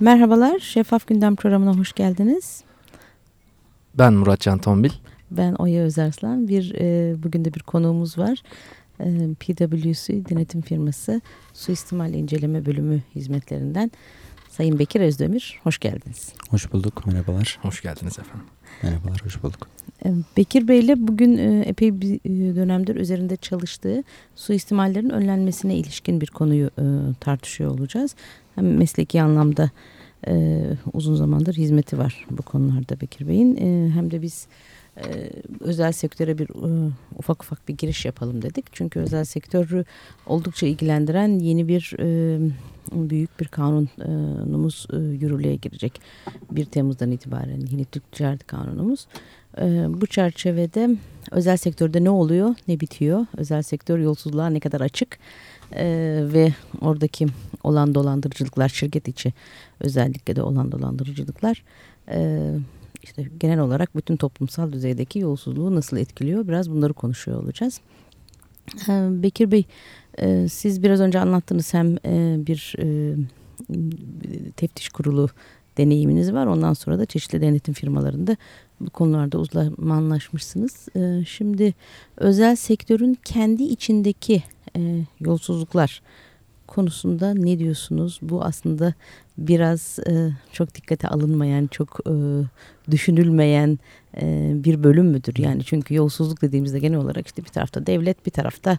Merhabalar, Şeffaf Gündem programına hoş geldiniz. Ben Murat Can Tombil. Ben Oya Özarslan. Bir, e, bugün de bir konuğumuz var. E, PwC denetim firması suistimal inceleme bölümü hizmetlerinden Sayın Bekir Özdemir. Hoş geldiniz. Hoş bulduk, merhabalar. Hoş geldiniz efendim. Merhabalar, hoş bulduk. E, Bekir Bey ile bugün e, epey bir e, dönemdir üzerinde çalıştığı suistimallerin önlenmesine ilişkin bir konuyu e, tartışıyor olacağız. Hem mesleki anlamda e, uzun zamandır hizmeti var bu konularda Bekir Bey'in. E, hem de biz e, özel sektöre bir e, ufak ufak bir giriş yapalım dedik. Çünkü özel sektörü oldukça ilgilendiren yeni bir e, büyük bir kanunumuz e, yürürlüğe girecek. 1 Temmuz'dan itibaren yeni Türk Ticaret Kanunumuz. E, bu çerçevede özel sektörde ne oluyor, ne bitiyor? Özel sektör yolsuzluğa ne kadar açık? Ee, ve oradaki olan dolandırıcılıklar şirket içi özellikle de olan dolandırıcılıklar e, işte genel olarak bütün toplumsal düzeydeki yolsuzluğu nasıl etkiliyor biraz bunları konuşuyor olacağız. Bekir Bey e, siz biraz önce anlattınız hem e, bir e, teftiş kurulu deneyiminiz var ondan sonra da çeşitli denetim firmalarında bu konularda uzmanlaşmışsınız. Ee, şimdi özel sektörün kendi içindeki e, yolsuzluklar konusunda ne diyorsunuz? Bu aslında biraz e, çok dikkate alınmayan, çok e, düşünülmeyen e, bir bölüm müdür? Yani çünkü yolsuzluk dediğimizde genel olarak işte bir tarafta devlet, bir tarafta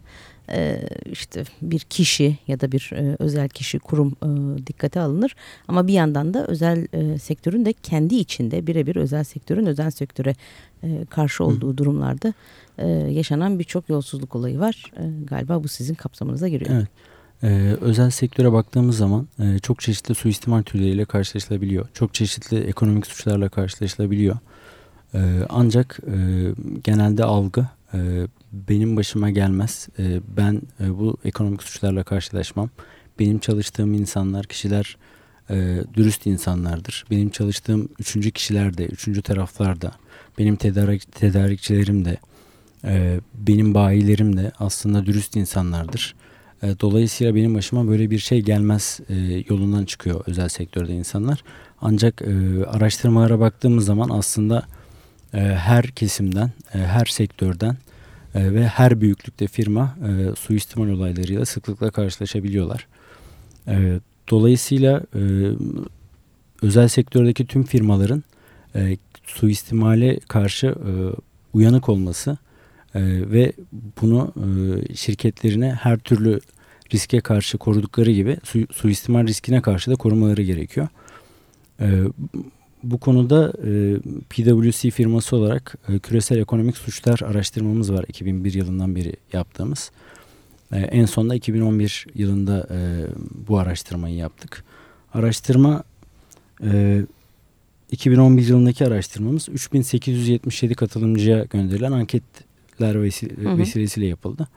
e, işte bir kişi ya da bir e, özel kişi, kurum e, dikkate alınır. Ama bir yandan da özel e, sektörün de kendi içinde birebir özel sektörün özel sektöre e, karşı olduğu Hı. durumlarda e, yaşanan birçok yolsuzluk olayı var. E, galiba bu sizin kapsamınıza giriyor. Evet. Ee, özel sektöre baktığımız zaman e, çok çeşitli suistimal türleriyle karşılaşılabiliyor. Çok çeşitli ekonomik suçlarla karşılaşılabiliyor. Ee, ancak e, genelde algı e, benim başıma gelmez. E, ben e, bu ekonomik suçlarla karşılaşmam. Benim çalıştığım insanlar, kişiler e, dürüst insanlardır. Benim çalıştığım üçüncü kişiler de, üçüncü taraflar da, benim tedarik, tedarikçilerim de, e, benim bayilerim de aslında dürüst insanlardır. E, dolayısıyla benim başıma böyle bir şey gelmez e, yolundan çıkıyor özel sektörde insanlar. Ancak e, araştırmalara baktığımız zaman aslında her kesimden, her sektörden ve her büyüklükte firma e, suistimal olaylarıyla sıklıkla karşılaşabiliyorlar. Dolayısıyla özel sektördeki tüm firmaların e, suistimale karşı uyanık olması e, ve bunu e, şirketlerine her türlü riske karşı korudukları gibi su, suistimal riskine karşı da korumaları gerekiyor. E, bu konuda e, PwC firması olarak e, küresel ekonomik suçlar araştırmamız var 2001 yılından beri yaptığımız. E, en sonunda 2011 yılında e, bu araştırmayı yaptık. Araştırma e, 2011 yılındaki araştırmamız 3877 katılımcıya gönderilen anketler vesile, vesilesiyle yapıldı.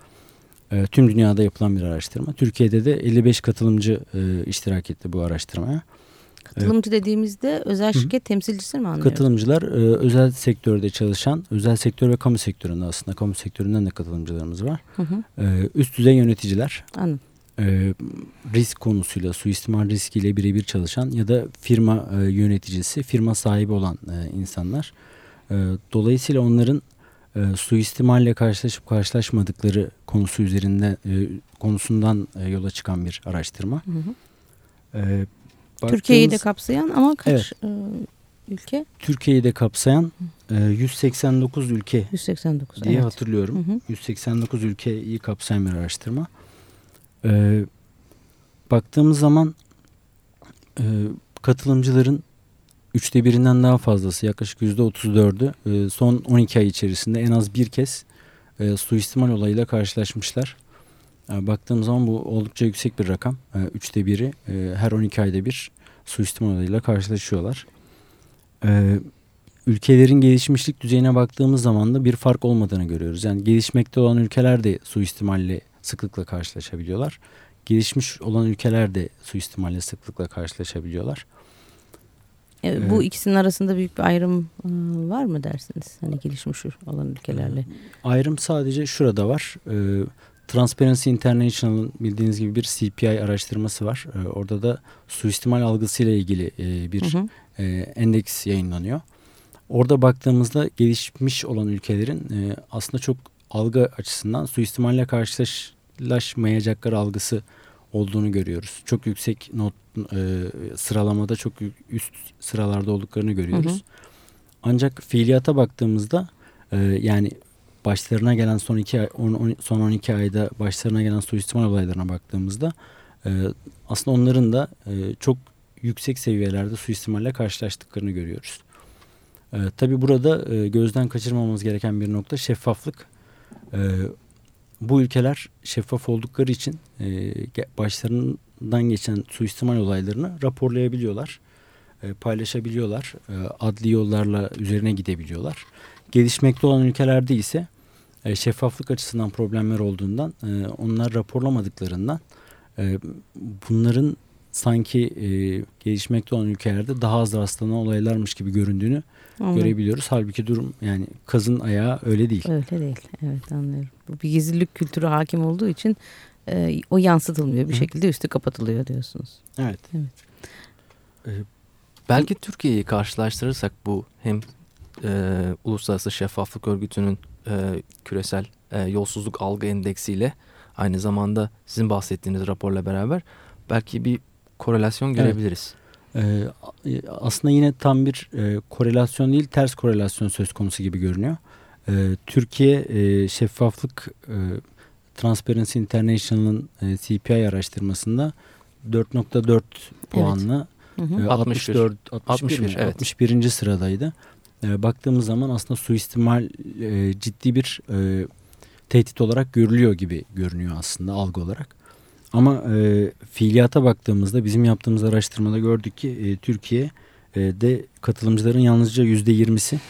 E, tüm dünyada yapılan bir araştırma. Türkiye'de de 55 katılımcı e, iştirak etti bu araştırmaya. Katılımcı evet. dediğimizde özel şirket Hı. temsilcisi mi anlıyoruz? Katılımcılar e, özel sektörde çalışan, özel sektör ve kamu sektöründe aslında kamu sektöründen de katılımcılarımız var. Hı hı. E, üst düzey yöneticiler. Anladım. E, risk konusuyla, suistimal riskiyle birebir çalışan ya da firma e, yöneticisi, firma sahibi olan e, insanlar. E, dolayısıyla onların e, suistimalle karşılaşıp karşılaşmadıkları konusu üzerinde e, konusundan e, yola çıkan bir araştırma. Hı hı. E, Türkiye'yi de kapsayan ama kaç evet. e, ülke? Türkiye'yi de kapsayan e, 189 ülke 189, diye evet. hatırlıyorum. Hı hı. 189 ülkeyi kapsayan bir araştırma. E, baktığımız zaman e, katılımcıların üçte birinden daha fazlası yaklaşık yüzde otuz dördü e, son 12 ay içerisinde en az bir kez e, suistimal olayıyla karşılaşmışlar. E, baktığım zaman bu oldukça yüksek bir rakam. E, üçte biri e, her 12 ayda bir suistimal olayıyla karşılaşıyorlar. E, ülkelerin gelişmişlik düzeyine baktığımız zaman da bir fark olmadığını görüyoruz. Yani gelişmekte olan ülkeler de suistimalle sıklıkla karşılaşabiliyorlar. Gelişmiş olan ülkeler de suistimalle sıklıkla karşılaşabiliyorlar. Evet. Bu ikisinin arasında büyük bir ayrım var mı dersiniz? Hani gelişmiş olan ülkelerle. Ayrım sadece şurada var. Transparency International'ın bildiğiniz gibi bir CPI araştırması var. E, orada da suistimal algısıyla ilgili e, bir hı hı. E, endeks yayınlanıyor. Orada baktığımızda gelişmiş olan ülkelerin e, aslında çok algı açısından suistimalle karşılaşmayacakları algısı olduğunu görüyoruz. Çok yüksek not e, sıralamada çok üst sıralarda olduklarını görüyoruz. Hı hı. Ancak fiiliyata baktığımızda e, yani başlarına gelen son iki ay, on, on, son 12 ayda başlarına gelen suistimal olaylarına baktığımızda e, aslında onların da e, çok yüksek seviyelerde suistimalle karşılaştıklarını görüyoruz. E, tabii burada e, gözden kaçırmamamız gereken bir nokta şeffaflık. E, bu ülkeler şeffaf oldukları için e, başlarından geçen suistimal olaylarını raporlayabiliyorlar, e, paylaşabiliyorlar, e, adli yollarla üzerine gidebiliyorlar. Gelişmekte olan ülkelerde ise e, şeffaflık açısından problemler olduğundan e, onlar raporlamadıklarından e, bunların sanki e, gelişmekte olan ülkelerde daha az rastlanan olaylarmış gibi göründüğünü Anladım. görebiliyoruz. Halbuki durum yani kazın ayağı öyle değil. Öyle değil. Evet anlıyorum. Bu bir gizlilik kültürü hakim olduğu için e, o yansıtılmıyor. Bir Hı. şekilde üstü kapatılıyor diyorsunuz. Evet. evet. Ee, belki Türkiye'yi karşılaştırırsak bu hem e, Uluslararası Şeffaflık Örgütü'nün e, küresel e, yolsuzluk algı endeksiyle aynı zamanda sizin bahsettiğiniz raporla beraber belki bir korelasyon görebiliriz. Evet. Ee, aslında yine tam bir e, korelasyon değil ters korelasyon söz konusu gibi görünüyor. Ee, Türkiye e, şeffaflık e, Transparency International'ın e, CPI araştırmasında 4.4 puanla evet. Hı. 64 61, 61, evet. 61. sıradaydı. E, baktığımız zaman aslında suistimal e, ciddi bir e, tehdit olarak görülüyor gibi görünüyor aslında algı olarak. Ama e, fiiliyata baktığımızda bizim yaptığımız araştırmada gördük ki e, Türkiye'de katılımcıların yalnızca yüzde yirmisi e,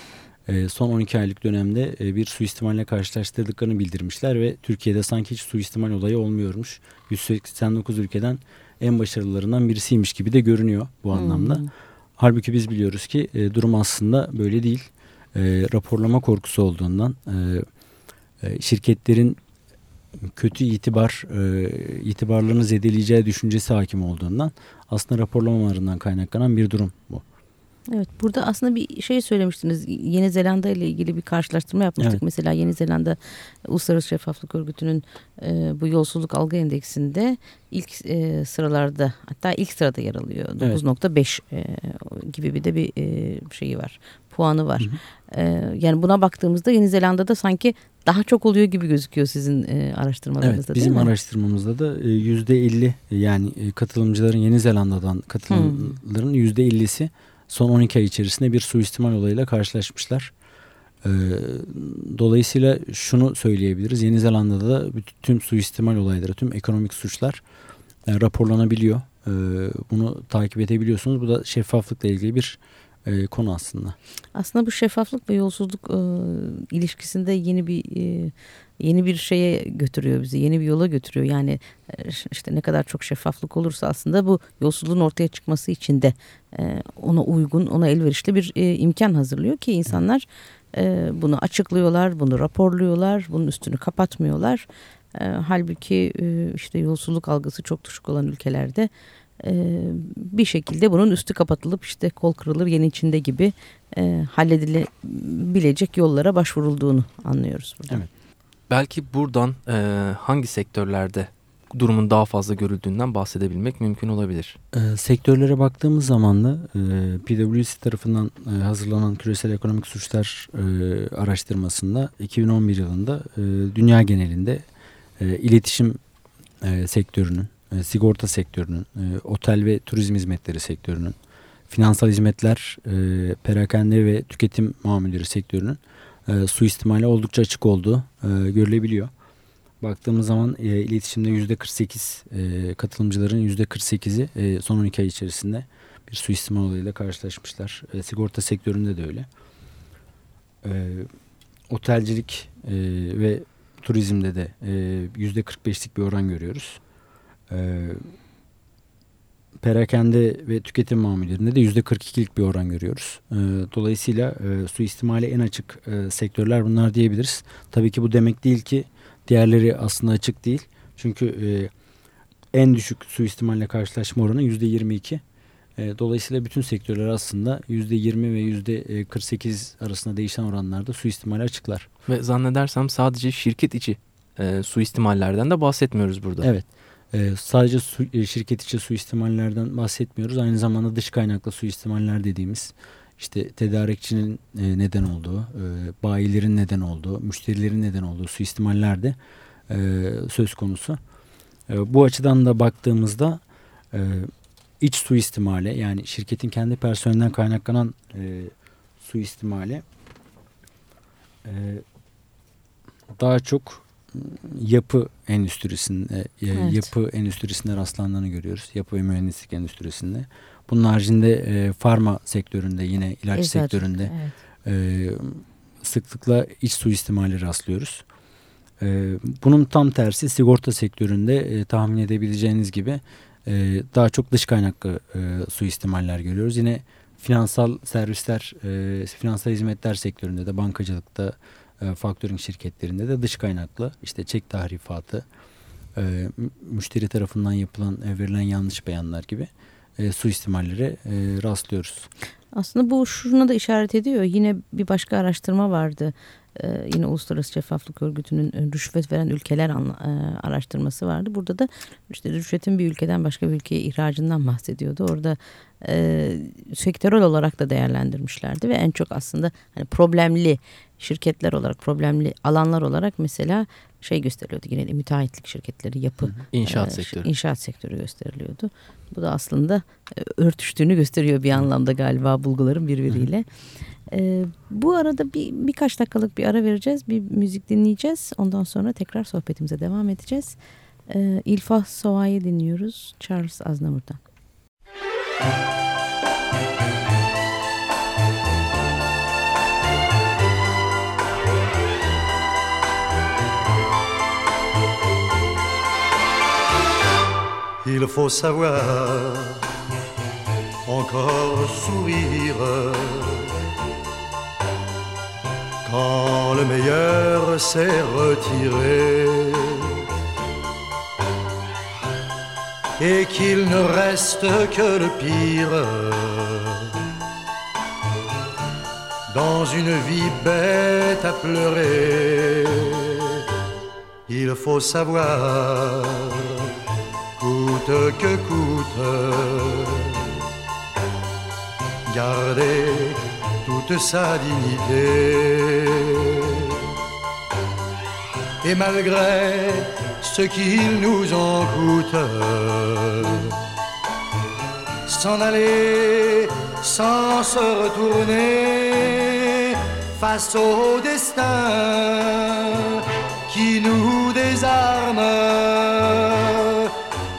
son 12 aylık dönemde e, bir suistimalle karşılaştırdıklarını bildirmişler ve Türkiye'de sanki hiç suistimal olayı olmuyormuş. 189 ülkeden en başarılılarından birisiymiş gibi de görünüyor bu anlamda. Hmm. Halbuki biz biliyoruz ki e, durum aslında böyle değil. E, raporlama korkusu olduğundan şirketlerin kötü itibar e, itibarlarını zedeleyeceği düşüncesi hakim olduğundan aslında raporlamalarından kaynaklanan bir durum bu. Evet burada aslında bir şey söylemiştiniz. Yeni Zelanda ile ilgili bir karşılaştırma yapmıştık. Evet. Mesela Yeni Zelanda Uluslararası Şeffaflık Örgütü'nün e, bu yolsuzluk algı endeksinde ilk e, sıralarda hatta ilk sırada yer alıyor. 9.5 evet. e, gibi bir de bir e, şeyi var. Puanı var. Hı hı. E, yani buna baktığımızda Yeni Zelanda'da sanki daha çok oluyor gibi gözüküyor sizin e, araştırmalarınızda evet, bizim araştırmamızda da yüzde 50 yani e, katılımcıların Yeni Zelanda'dan katılımların yüzde 50'si son 12 ay içerisinde bir suistimal olayıyla karşılaşmışlar. Ee, dolayısıyla şunu söyleyebiliriz. Yeni Zelanda'da da tüm suistimal olayları, tüm ekonomik suçlar e, raporlanabiliyor. E, bunu takip edebiliyorsunuz. Bu da şeffaflıkla ilgili bir e, konu aslında. Aslında bu şeffaflık ve yolsuzluk e, ilişkisinde yeni bir e, yeni bir şeye götürüyor bizi. Yeni bir yola götürüyor. Yani e, işte ne kadar çok şeffaflık olursa aslında bu yolsuzluğun ortaya çıkması için de e, ona uygun, ona elverişli bir e, imkan hazırlıyor ki insanlar e, bunu açıklıyorlar, bunu raporluyorlar, bunun üstünü kapatmıyorlar. E, halbuki e, işte yolsuzluk algısı çok düşük olan ülkelerde e, bir şekilde bunun üstü kapatılıp işte kol kırılır yeni içinde gibi e, halledilebilecek yollara başvurulduğunu anlıyoruz burada. Evet. Belki buradan e, hangi sektörlerde durumun daha fazla görüldüğünden bahsedebilmek mümkün olabilir. E, sektörlere baktığımız zaman da e, PwC tarafından e, hazırlanan küresel ekonomik suçlar e, araştırmasında 2011 yılında e, dünya genelinde e, iletişim e, sektörünün, e, sigorta sektörünün, e, otel ve turizm hizmetleri sektörünün, finansal hizmetler, e, perakende ve tüketim mamulleri sektörünün e, suistimali oldukça açık olduğu e, görülebiliyor. Baktığımız zaman iletişimde %48 e, katılımcıların %48'i e, son 12 ay içerisinde bir suistimal olayıyla karşılaşmışlar. Sigorta sektöründe de öyle. Otelcilik ve turizmde de e, %45'lik bir oran görüyoruz. E, perakende ve tüketim mamullerinde de %42'lik bir oran görüyoruz. E, dolayısıyla e, suistimali en açık e, sektörler bunlar diyebiliriz. Tabii ki bu demek değil ki Diğerleri aslında açık değil. Çünkü e, en düşük suistimalle karşılaşma oranı yüzde 22. E, dolayısıyla bütün sektörler aslında yüzde 20 ve yüzde 48 arasında değişen oranlarda suistimali açıklar. Ve zannedersem sadece şirket içi e, suistimallerden de bahsetmiyoruz burada. Evet. E, sadece su, e, şirket içi suistimallerden bahsetmiyoruz. Aynı zamanda dış kaynaklı suistimaller dediğimiz işte tedarikçinin e, neden olduğu, e, bayilerin neden olduğu, müşterilerin neden olduğu suistimaller de e, söz konusu. E, bu açıdan da baktığımızda e, iç suistimale yani şirketin kendi personelinden kaynaklanan e, suistimale e, daha çok yapı endüstrisinde e, evet. yapı endüstrisinde rastlandığını görüyoruz. Yapı ve mühendislik endüstrisinde. Bunun haricinde e, farma sektöründe yine ilaç Eczacı, sektöründe evet. e, sıklıkla iç suistimali rastlıyoruz. E, bunun tam tersi sigorta sektöründe e, tahmin edebileceğiniz gibi e, daha çok dış kaynaklı e, suistimaller görüyoruz. Yine finansal servisler, e, finansal hizmetler sektöründe de bankacılıkta, e, faktörün şirketlerinde de dış kaynaklı işte çek tahrifatı, e, müşteri tarafından yapılan e, verilen yanlış beyanlar gibi e, suistimallere rastlıyoruz. Aslında bu şuna da işaret ediyor. Yine bir başka araştırma vardı. Ee, yine Uluslararası Şeffaflık Örgütü'nün e, rüşvet veren ülkeler anla, e, araştırması vardı. Burada da işte rüşvetin bir ülkeden başka bir ülkeye ihracından bahsediyordu. Orada e, sektörel olarak da değerlendirmişlerdi ve en çok aslında hani problemli şirketler olarak problemli alanlar olarak mesela şey gösteriliyordu yine de müteahhitlik şirketleri yapı inşaat e, sektörü inşaat sektörü gösteriliyordu. Bu da aslında örtüştüğünü gösteriyor bir anlamda galiba bulguların birbiriyle. E, bu arada bir birkaç dakikalık bir ara vereceğiz. Bir müzik dinleyeceğiz. Ondan sonra tekrar sohbetimize devam edeceğiz. E, İlfa Sova'yı dinliyoruz Charles Aznavur'dan. Il faut savoir encore sourire quand le meilleur s'est retiré et qu'il ne reste que le pire dans une vie bête à pleurer. Il faut savoir coûte que coûte. Garder toute sa dignité. Et malgré ce qu'il nous en coûte, s'en aller sans se retourner face au destin qui nous désarme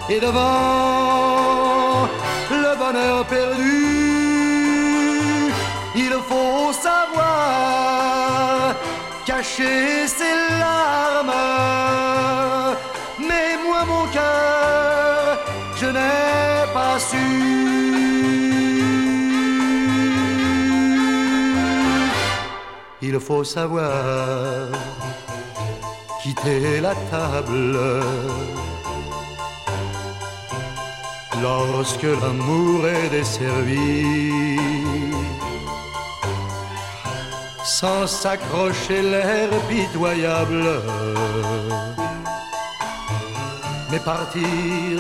et devant le bonheur perdu, cacher ses larmes. Mais moi, mon cœur, je n'ai pas su. Il faut savoir quitter la table lorsque l'amour est desservi. Sans s'accrocher l'air pitoyable, mais partir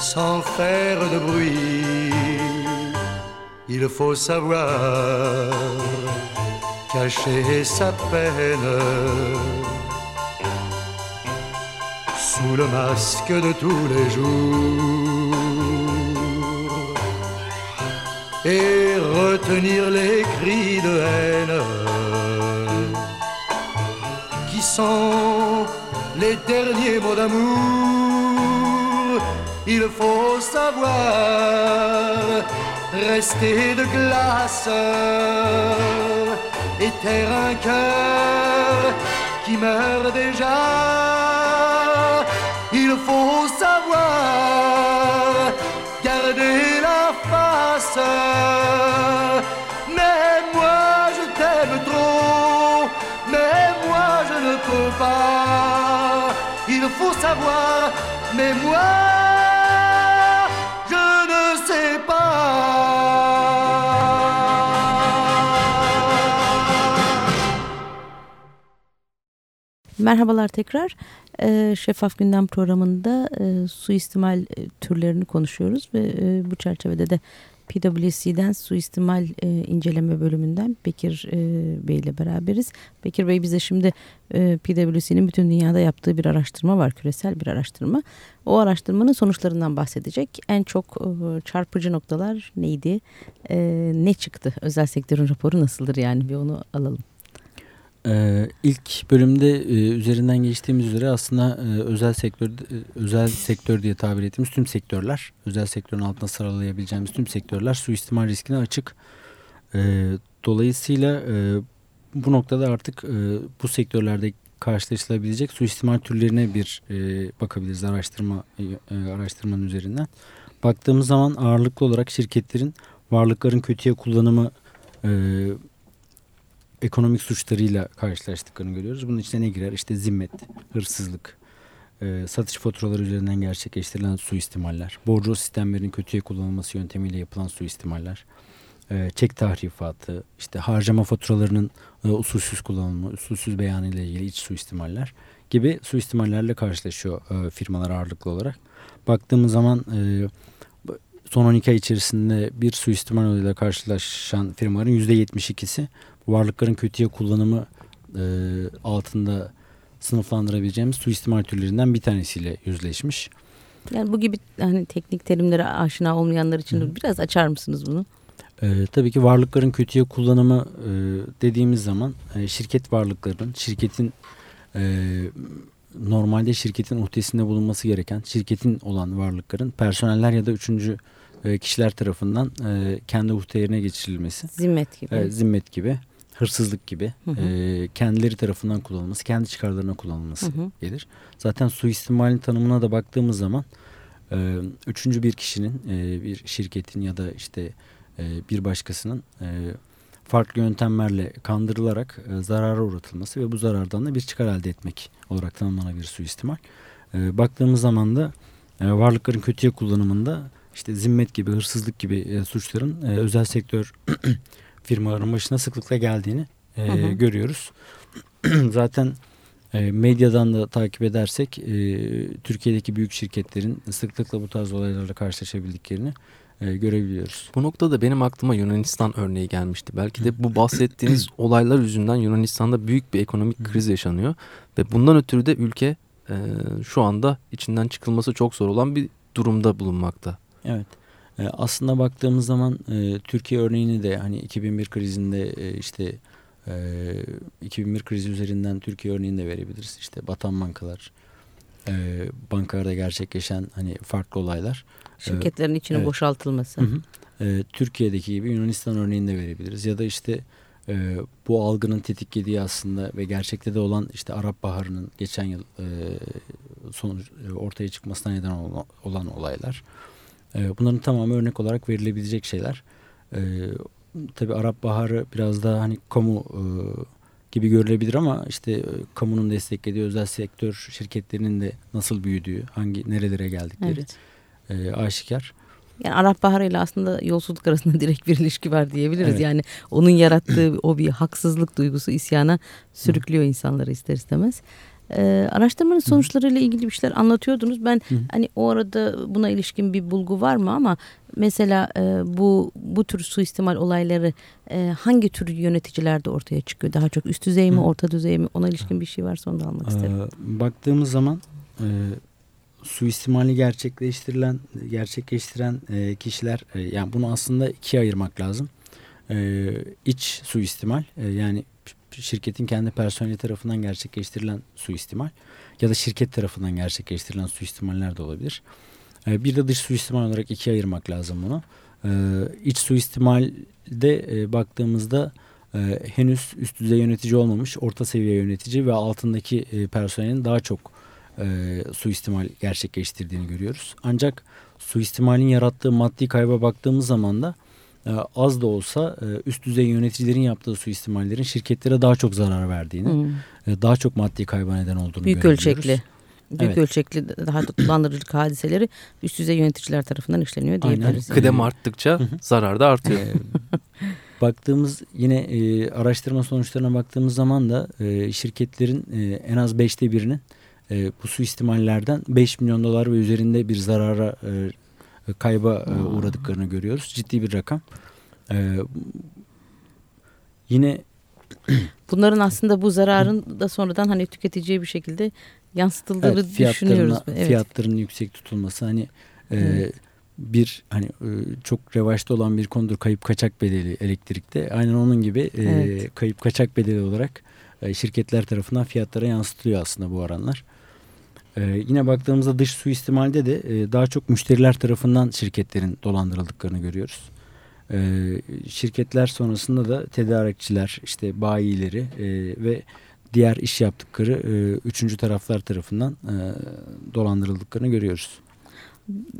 sans faire de bruit. Il faut savoir cacher sa peine. Sous le masque de tous les jours. Et retenir les cris de haine les derniers mots d'amour. Il faut savoir rester de glace et taire un cœur qui meurt déjà. Il faut savoir garder la face. Mais moi je t'aime trop, peux pas. faut savoir, mais moi, je ne sais pas. Merhabalar tekrar. Ee, Şeffaf Gündem programında e, suistimal e, türlerini konuşuyoruz ve e, bu çerçevede de PwC'den suistimal e, inceleme bölümünden Bekir e, Bey ile beraberiz. Bekir Bey bize şimdi e, PwC'nin bütün dünyada yaptığı bir araştırma var, küresel bir araştırma. O araştırmanın sonuçlarından bahsedecek. En çok e, çarpıcı noktalar neydi? E, ne çıktı? Özel sektörün raporu nasıldır yani bir onu alalım. Ee, ilk bölümde e, üzerinden geçtiğimiz üzere aslında e, özel sektör e, özel sektör diye tabir ettiğimiz tüm sektörler, özel sektörün altına sıralayabileceğimiz tüm sektörler suistimal riskine açık. E, dolayısıyla bu noktada artık bu sektörlerde karşılaşılabilecek suistimal türlerine bir bakabiliriz araştırma araştırmanın üzerinden. Baktığımız zaman ağırlıklı olarak şirketlerin varlıkların kötüye kullanımı ekonomik suçlarıyla karşılaştıklarını görüyoruz. Bunun içine ne girer? İşte zimmet, hırsızlık, e, satış faturaları üzerinden gerçekleştirilen suistimaller, borcu sistemlerin kötüye kullanılması yöntemiyle yapılan suistimaller, e, çek tahrifatı, işte harcama faturalarının e, usulsüz kullanılma, usulsüz beyanı ile ilgili iç suistimaller gibi suistimallerle karşılaşıyor e, firmalar ağırlıklı olarak. Baktığımız zaman e, son 12 ay içerisinde bir suistimal ile karşılaşan firmaların %72'si varlıkların kötüye kullanımı e, altında sınıflandırabileceğimiz suistimal türlerinden bir tanesiyle yüzleşmiş. Yani bu gibi hani teknik terimlere aşina olmayanlar için Hı. biraz açar mısınız bunu? Ee, tabii ki varlıkların kötüye kullanımı e, dediğimiz zaman e, şirket varlıklarının şirketin e, normalde şirketin uhdesinde bulunması gereken şirketin olan varlıkların personeller ya da üçüncü e, kişiler tarafından e, kendi uhdelerine geçirilmesi. Zimmet gibi. E, zimmet gibi hırsızlık gibi hı hı. E, kendileri tarafından kullanılması, kendi çıkarlarına kullanılması hı hı. gelir. Zaten suistimalin tanımına da baktığımız zaman e, üçüncü bir kişinin, e, bir şirketin ya da işte e, bir başkasının e, farklı yöntemlerle kandırılarak e, zarara uğratılması ve bu zarardan da bir çıkar elde etmek olarak tanımlanabilir suistimal. E, baktığımız zaman da e, varlıkların kötüye kullanımında işte zimmet gibi, hırsızlık gibi e, suçların e, özel sektör firmaların başına sıklıkla geldiğini e, hı hı. görüyoruz. Zaten e, medyadan da takip edersek e, Türkiye'deki büyük şirketlerin sıklıkla bu tarz olaylarla karşılaşabildiklerini e, görebiliyoruz. Bu noktada benim aklıma Yunanistan örneği gelmişti. Belki de bu bahsettiğiniz olaylar yüzünden Yunanistan'da büyük bir ekonomik kriz yaşanıyor ve bundan ötürü de ülke e, şu anda içinden çıkılması çok zor olan bir durumda bulunmakta. Evet. E, aslında baktığımız zaman e, Türkiye örneğini de hani 2001 krizinde e, işte e, 2001 krizi üzerinden Türkiye örneğini de verebiliriz. İşte batan bankalar, e, bankalarda gerçekleşen hani farklı olaylar. E, Şirketlerin içinin evet. boşaltılması. Hı hı. E, Türkiye'deki gibi Yunanistan örneğini de verebiliriz. Ya da işte e, bu algının tetiklediği aslında ve gerçekte de olan işte Arap Baharı'nın geçen yıl e, sonuç e, ortaya çıkmasına neden olan, olan olaylar. Ee, bunların tamamı örnek olarak verilebilecek şeyler. E, tabii Arap Baharı biraz daha hani kamu e, gibi görülebilir ama işte e, kamunun desteklediği özel sektör şirketlerinin de nasıl büyüdüğü, hangi nerelere geldikleri evet. e, aşikar. Yani Arap Baharı ile aslında yolsuzluk arasında direkt bir ilişki var diyebiliriz. Evet. Yani onun yarattığı o bir haksızlık duygusu isyana sürüklüyor insanları ister istemez. Ee, araştırmanın sonuçlarıyla ilgili bir şeyler anlatıyordunuz. Ben Hı. hani o arada buna ilişkin bir bulgu var mı ama mesela e, bu bu tür suistimal olayları e, hangi tür yöneticilerde ortaya çıkıyor? Daha çok üst düzey mi, Hı. orta düzey mi? Ona ilişkin bir şey varsa onu da almak isterim. Ee, baktığımız zaman e, suistimali gerçekleştirilen gerçekleştiren e, kişiler e, yani bunu aslında ikiye ayırmak lazım. E, iç suistimal e, yani şirketin kendi personeli tarafından gerçekleştirilen suistimal ya da şirket tarafından gerçekleştirilen suistimaller de olabilir. Ee, bir de dış suistimal olarak ikiye ayırmak lazım bunu. Ee, iç suistimalde e, baktığımızda e, henüz üst düzey yönetici olmamış, orta seviye yönetici ve altındaki e, personelin daha çok suistimal gerçekleştirdiğini görüyoruz. Ancak suistimalin yarattığı maddi kayba baktığımız zaman da e, az da olsa e, üst düzey yöneticilerin yaptığı suistimallerin şirketlere daha çok zarar verdiğini, hmm. E, daha çok maddi kayba neden olduğunu Büyük ölçekli. Büyük Evet. ölçekli daha da dolandırıcılık hadiseleri üst düzey yöneticiler tarafından işleniyor Aynen. diyebiliriz. Kıdem arttıkça zarar da artıyor. Ee, baktığımız yine e, araştırma sonuçlarına baktığımız zaman da e, şirketlerin e, en az beşte birinin e, bu suistimallerden 5 milyon dolar ve üzerinde bir zarara e, kayba e, uğradıklarını görüyoruz. Ciddi bir rakam. E, yine Bunların aslında bu zararın da sonradan hani tüketiciye bir şekilde yansıtıldığını evet, düşünüyoruz. Evet. fiyatların yüksek tutulması hani e, bir hani e, çok revaçta olan bir konudur kayıp kaçak bedeli elektrikte. Aynen onun gibi e, Evet. kayıp kaçak bedeli olarak e, şirketler tarafından fiyatlara yansıtılıyor aslında bu oranlar. E, yine baktığımızda dış suistimalde de e, daha çok müşteriler tarafından şirketlerin dolandırıldıklarını görüyoruz. E, şirketler sonrasında da tedarikçiler, işte bayileri e, ve diğer iş yaptıkları e, üçüncü taraflar tarafından e, dolandırıldıklarını görüyoruz.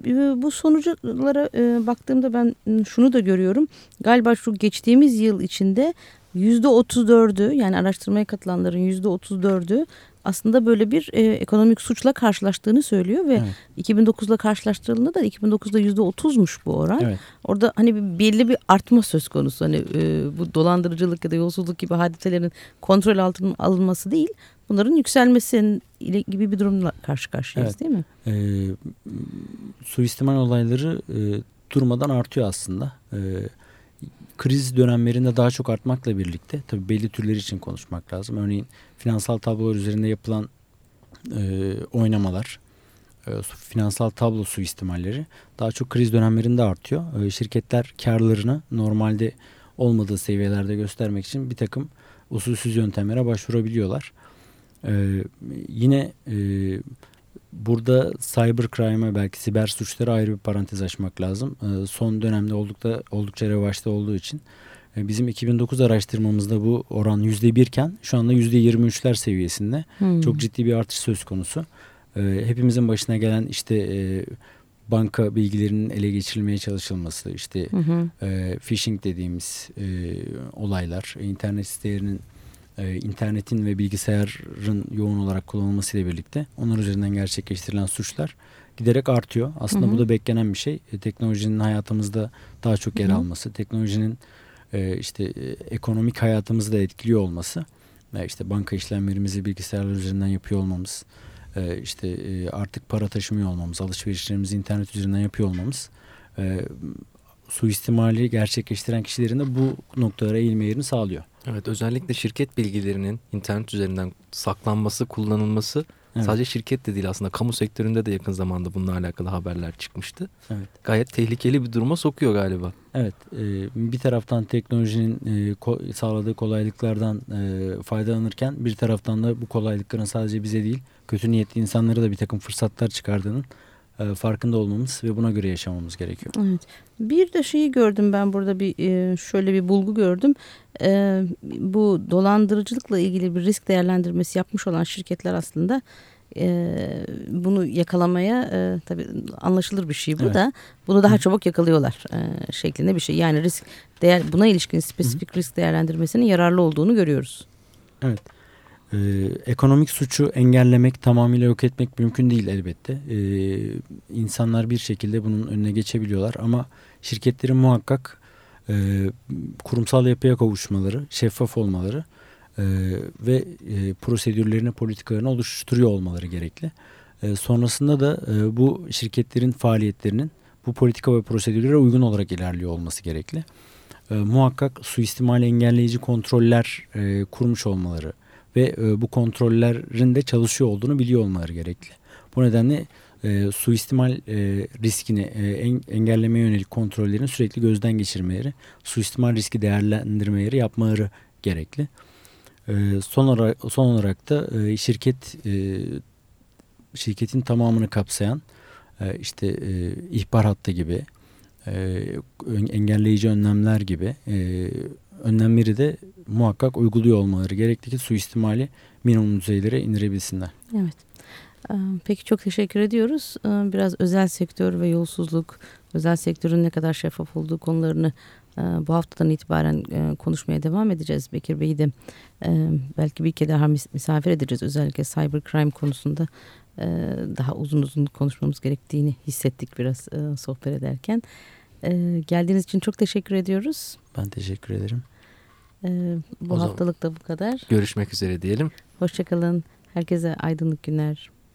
E, Bu sonuçlara e, baktığımda ben şunu da görüyorum. Galiba şu geçtiğimiz yıl içinde yüzde 34'ü yani araştırmaya katılanların yüzde 34'ü aslında böyle bir e, ekonomik suçla karşılaştığını söylüyor ve Evet. 2009'la karşılaştırıldığında da 2009'da yüzde 30'muş bu oran. Evet. Orada hani bir, belli bir artma söz konusu. Hani e, bu dolandırıcılık ya da yolsuzluk gibi hadiselerin kontrol altına alınması değil. Bunların yükselmesi gibi bir durumla karşı karşıyayız Evet. değil mi? E, suistimal olayları e, durmadan artıyor aslında. E, kriz dönemlerinde daha çok artmakla birlikte tabii belli türler için konuşmak lazım. Örneğin finansal tablolar üzerinde yapılan e, oynamalar, e, finansal tablo suistimalleri daha çok kriz dönemlerinde artıyor. E, şirketler karlarını normalde olmadığı seviyelerde göstermek için bir takım usulsüz yöntemlere başvurabiliyorlar. E, yine e, burada cybercrime'a belki siber suçlara ayrı bir parantez açmak lazım. E, son dönemde oldukça, oldukça revaçta olduğu için bizim 2009 araştırmamızda bu oran %1 iken şu anda %23'ler seviyesinde. Hmm. Çok ciddi bir artış söz konusu. Ee, hepimizin başına gelen işte e, banka bilgilerinin ele geçirilmeye çalışılması, işte Hı hı. e, phishing dediğimiz e, olaylar, internet sitelerinin e, internetin ve bilgisayarın yoğun olarak kullanılması ile birlikte onlar üzerinden gerçekleştirilen suçlar giderek artıyor. Aslında Hı hı. bu da beklenen bir şey. E, teknolojinin hayatımızda daha çok yer Hı hı. alması, teknolojinin e, işte e, ekonomik hayatımızı da etkiliyor olması, e, işte banka işlemlerimizi bilgisayarlar üzerinden yapıyor olmamız, işte artık para taşımıyor olmamız, alışverişlerimizi internet üzerinden yapıyor olmamız, suistimali gerçekleştiren kişilerin de bu noktalara eğilme yerini sağlıyor. Evet özellikle şirket bilgilerinin internet üzerinden saklanması, kullanılması Evet. sadece şirket de değil aslında kamu sektöründe de yakın zamanda bununla alakalı haberler çıkmıştı. Evet. Gayet tehlikeli bir duruma sokuyor galiba. Evet, e, bir taraftan teknolojinin e, ko- sağladığı kolaylıklardan e, faydalanırken bir taraftan da bu kolaylıkların sadece bize değil, kötü niyetli insanlara da bir takım fırsatlar çıkardığının e, farkında olmamız ve buna göre yaşamamız gerekiyor. Evet. Bir de şeyi gördüm ben burada bir e, şöyle bir bulgu gördüm. E, bu dolandırıcılıkla ilgili bir risk değerlendirmesi yapmış olan şirketler aslında e, bunu yakalamaya e, tabii anlaşılır bir şey bu Evet. da bunu daha çabuk yakalıyorlar e, şeklinde bir şey. Yani risk değer buna ilişkin spesifik risk değerlendirmesinin yararlı olduğunu görüyoruz. Evet. Ee, ekonomik suçu engellemek, tamamıyla yok etmek mümkün değil elbette. Ee, insanlar bir şekilde bunun önüne geçebiliyorlar ama şirketlerin muhakkak e, kurumsal yapıya kavuşmaları, şeffaf olmaları e, ve e, prosedürlerini, politikalarını oluşturuyor olmaları gerekli. E, sonrasında da e, bu şirketlerin faaliyetlerinin bu politika ve prosedürlere uygun olarak ilerliyor olması gerekli. E, muhakkak suistimal engelleyici kontroller e, kurmuş olmaları ve e, bu kontrollerin de çalışıyor olduğunu biliyor olmaları gerekli. Bu nedenle e, suistimal e, riskini e, en, engellemeye yönelik kontrollerin sürekli gözden geçirmeleri, suistimal riski değerlendirmeleri yapmaları gerekli. E, son olarak son olarak da e, şirket e, şirketin tamamını kapsayan e, işte e, ihbar hattı gibi e, engelleyici önlemler gibi e, önlemleri de muhakkak uyguluyor olmaları gerekli ki suistimali minimum düzeylere indirebilsinler. Evet. Ee, Peki çok teşekkür ediyoruz. Ee, Biraz özel sektör ve yolsuzluk, özel sektörün ne kadar şeffaf olduğu konularını e, bu haftadan itibaren e, konuşmaya devam edeceğiz. Bekir Bey'i de e, belki bir kere daha mis- misafir edeceğiz. Özellikle cybercrime konusunda e, daha uzun uzun konuşmamız gerektiğini hissettik biraz sohbet ederken. E, geldiğiniz için çok teşekkür ediyoruz. Ben teşekkür ederim. E, bu O haftalık da bu kadar. Görüşmek üzere diyelim. Hoşçakalın. Herkese aydınlık günler.